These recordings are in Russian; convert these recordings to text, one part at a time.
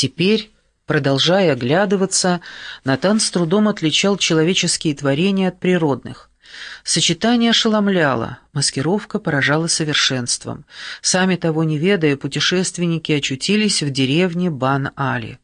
Теперь, продолжая оглядываться, Натан с трудом отличал человеческие творения от природных. Сочетание ошеломляло, маскировка поражала совершенством. Сами того не ведая, путешественники очутились в деревне Бан-Али.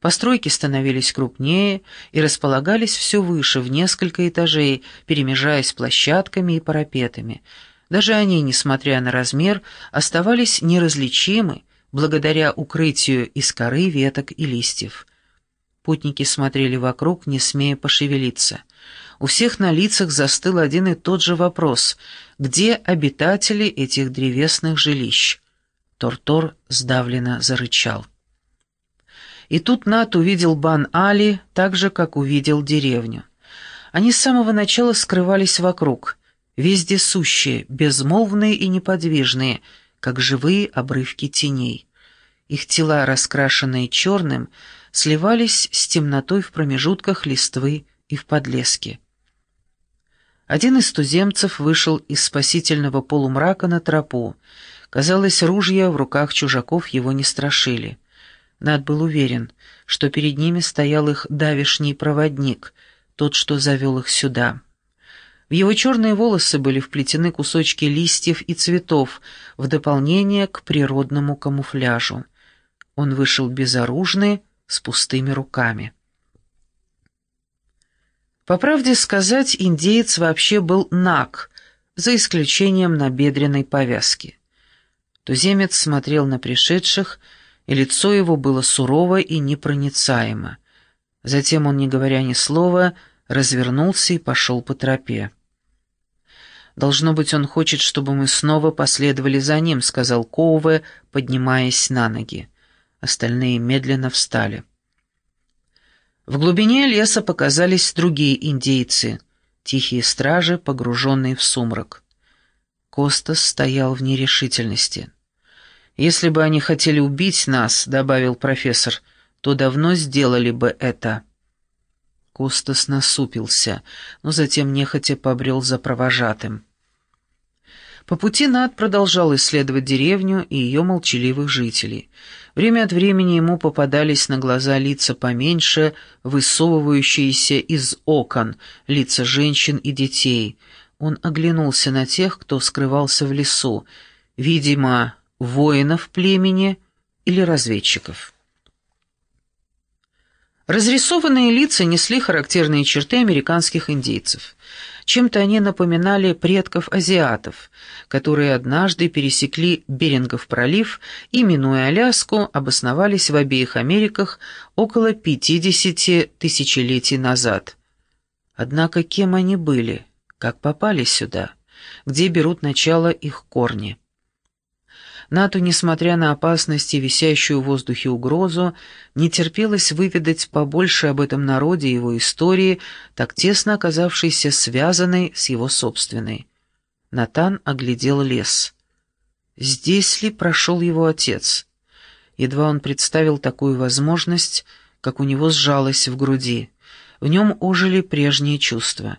Постройки становились крупнее и располагались все выше, в несколько этажей, перемежаясь площадками и парапетами. Даже они, несмотря на размер, оставались неразличимы благодаря укрытию из коры, веток и листьев. Путники смотрели вокруг, не смея пошевелиться. У всех на лицах застыл один и тот же вопрос — где обитатели этих древесных жилищ? Тортор сдавленно зарычал. И тут Нат увидел Бан-Али так же, как увидел деревню. Они с самого начала скрывались вокруг, вездесущие, безмолвные и неподвижные, как живые обрывки теней. Их тела, раскрашенные черным, сливались с темнотой в промежутках листвы и в подлеске. Один из туземцев вышел из спасительного полумрака на тропу. Казалось, ружья в руках чужаков его не страшили. Над был уверен, что перед ними стоял их давишний проводник, тот, что завел их сюда. В его черные волосы были вплетены кусочки листьев и цветов в дополнение к природному камуфляжу. Он вышел безоружный, с пустыми руками. По правде сказать, индеец вообще был наг, за исключением набедренной повязки. Туземец смотрел на пришедших, и лицо его было сурово и непроницаемо. Затем он, не говоря ни слова, развернулся и пошел по тропе. «Должно быть, он хочет, чтобы мы снова последовали за ним», — сказал Коуве, поднимаясь на ноги. Остальные медленно встали. В глубине леса показались другие индейцы, тихие стражи, погруженные в сумрак. Костас стоял в нерешительности. «Если бы они хотели убить нас», — добавил профессор, — «то давно сделали бы это». Костас насупился, но затем нехотя побрел за провожатым. По пути Над продолжал исследовать деревню и ее молчаливых жителей. Время от времени ему попадались на глаза лица поменьше, высовывающиеся из окон, лица женщин и детей. Он оглянулся на тех, кто скрывался в лесу. Видимо, воинов племени или разведчиков. Разрисованные лица несли характерные черты американских индейцев. Чем-то они напоминали предков азиатов, которые однажды пересекли Берингов пролив и, минуя Аляску, обосновались в обеих Америках около 50 тысячелетий назад. Однако кем они были, как попали сюда, где берут начало их корни? НАТО, несмотря на опасности, висящую в воздухе угрозу, не терпелось выведать побольше об этом народе и его истории, так тесно оказавшейся связанной с его собственной. Натан оглядел лес. Здесь ли прошел его отец? Едва он представил такую возможность, как у него сжалось в груди. В нем ожили прежние чувства.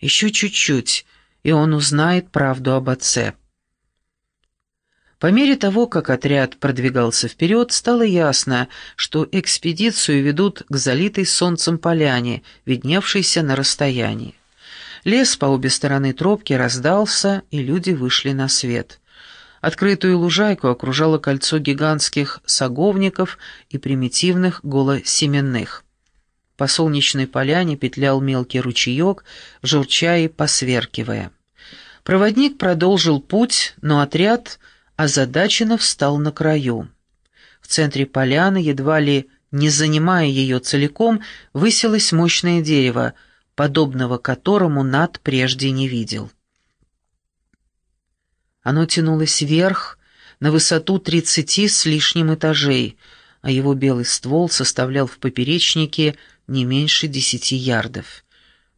Еще чуть-чуть, и он узнает правду об отце. По мере того, как отряд продвигался вперед, стало ясно, что экспедицию ведут к залитой солнцем поляне, видневшейся на расстоянии. Лес по обе стороны тропки раздался, и люди вышли на свет. Открытую лужайку окружало кольцо гигантских саговников и примитивных голосеменных. По солнечной поляне петлял мелкий ручеек, журча и посверкивая. Проводник продолжил путь, но отряд озадаченно встал на краю. В центре поляны, едва ли не занимая ее целиком, высилось мощное дерево, подобного которому Над прежде не видел. Оно тянулось вверх, на высоту тридцати с лишним этажей, а его белый ствол составлял в поперечнике не меньше десяти ярдов.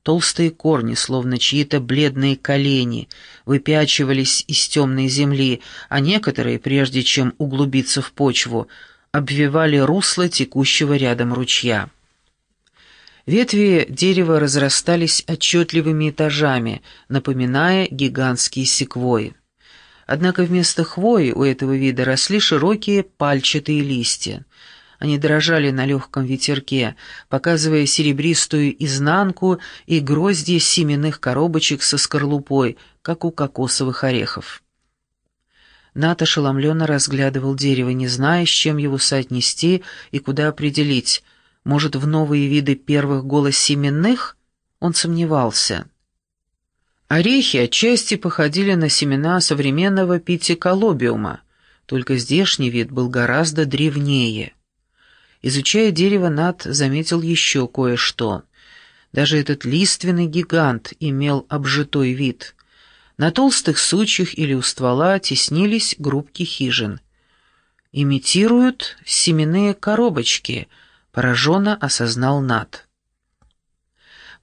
Толстые корни, словно чьи-то бледные колени, выпячивались из темной земли, а некоторые, прежде чем углубиться в почву, обвивали русло текущего рядом ручья. Ветви дерева разрастались отчетливыми этажами, напоминая гигантские секвои. Однако вместо хвои у этого вида росли широкие пальчатые листья. Они дрожали на легком ветерке, показывая серебристую изнанку и гроздья семенных коробочек со скорлупой, как у кокосовых орехов. Нат ошеломленно разглядывал дерево, не зная, с чем его соотнести и куда определить. Может, в новые виды первых голосеменных? Он сомневался. Орехи отчасти походили на семена современного питиколобиума, только здешний вид был гораздо древнее. Изучая дерево, Над заметил еще кое-что. Даже этот лиственный гигант имел обжитой вид. На толстых сучьях или у ствола теснились группки хижин. «Имитируют семенные коробочки», — пораженно осознал Над.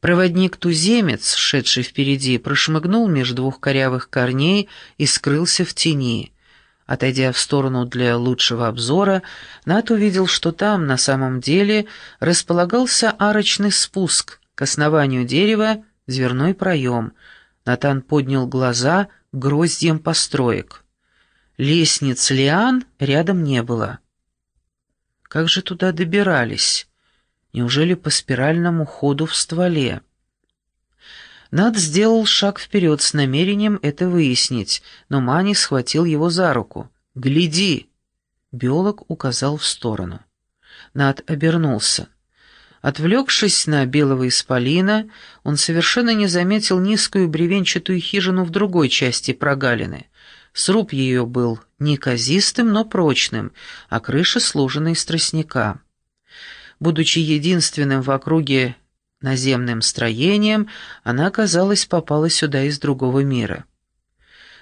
Проводник-туземец, шедший впереди, прошмыгнул между двух корявых корней и скрылся в тени. Отойдя в сторону для лучшего обзора, Нат увидел, что там на самом деле располагался арочный спуск к основанию дерева, дверной проем. Натан поднял глаза к построек. Лестниц лиан рядом не было. Как же туда добирались? Неужели по спиральному ходу в стволе? Над сделал шаг вперед с намерением это выяснить, но Мани схватил его за руку. «Гляди!» Биолог указал в сторону. Над обернулся. Отвлекшись на белого исполина, он совершенно не заметил низкую бревенчатую хижину в другой части прогалины. Сруб ее был неказистым, но прочным, а крыша сложена из тростника будучи единственным в округе наземным строением, она, казалось, попала сюда из другого мира.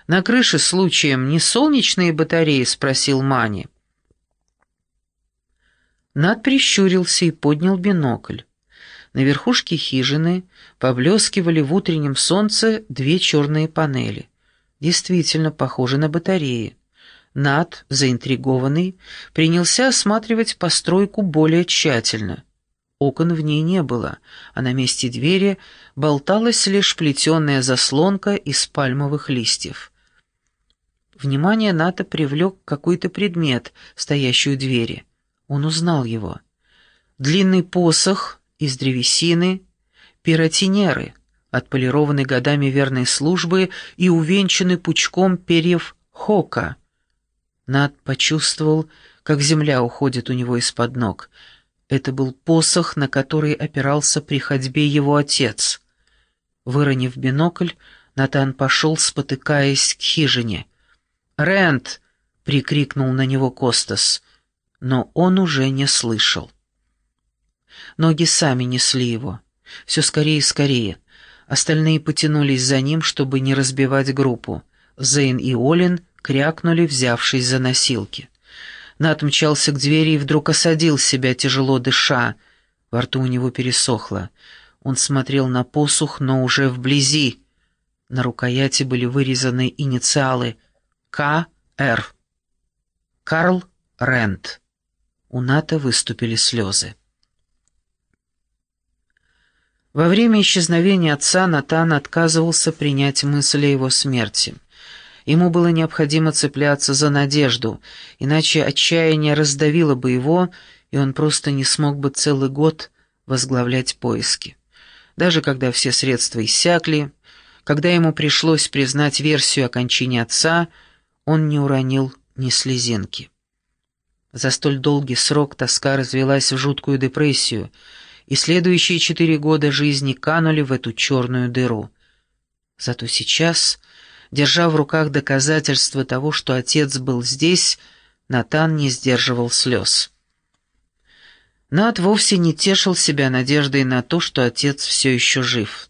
«На крыше случаем не солнечные батареи?» — спросил Мани. Над прищурился и поднял бинокль. На верхушке хижины поблескивали в утреннем солнце две черные панели. Действительно похожи на батареи. Над, заинтригованный, принялся осматривать постройку более тщательно. Окон в ней не было, а на месте двери болталась лишь плетеная заслонка из пальмовых листьев. Внимание Ната привлек какой-то предмет, стоящий у двери. Он узнал его. Длинный посох из древесины, пиротинеры, отполированный годами верной службы и увенчанный пучком перьев хока — над почувствовал, как земля уходит у него из-под ног. Это был посох, на который опирался при ходьбе его отец. Выронив бинокль, Натан пошел, спотыкаясь к хижине. «Рент!» — прикрикнул на него Костас, но он уже не слышал. Ноги сами несли его. Все скорее и скорее. Остальные потянулись за ним, чтобы не разбивать группу. Зейн и Олин — крякнули, взявшись за носилки. Нат мчался к двери и вдруг осадил себя, тяжело дыша. Во рту у него пересохло. Он смотрел на посух, но уже вблизи. На рукояти были вырезаны инициалы К.Р. Карл Рент. У Ната выступили слезы. Во время исчезновения отца Натан отказывался принять мысль о его смерти. Ему было необходимо цепляться за надежду, иначе отчаяние раздавило бы его, и он просто не смог бы целый год возглавлять поиски. Даже когда все средства иссякли, когда ему пришлось признать версию о кончине отца, он не уронил ни слезинки. За столь долгий срок тоска развелась в жуткую депрессию, и следующие четыре года жизни канули в эту черную дыру. Зато сейчас Держа в руках доказательства того, что отец был здесь, Натан не сдерживал слез. Нат вовсе не тешил себя надеждой на то, что отец все еще жив.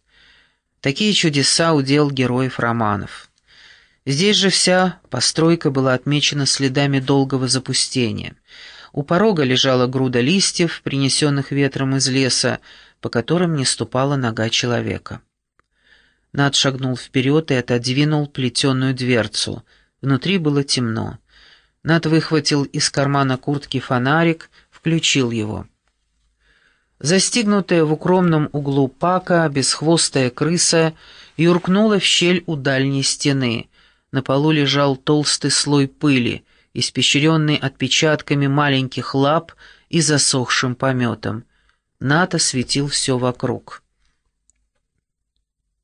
Такие чудеса удел героев романов. Здесь же вся постройка была отмечена следами долгого запустения. У порога лежала груда листьев, принесенных ветром из леса, по которым не ступала нога человека. Над шагнул вперед и отодвинул плетеную дверцу. Внутри было темно. Над выхватил из кармана куртки фонарик, включил его. Застигнутая в укромном углу пака, бесхвостая крыса юркнула в щель у дальней стены. На полу лежал толстый слой пыли, испещренный отпечатками маленьких лап и засохшим пометом. НАТО светил все вокруг.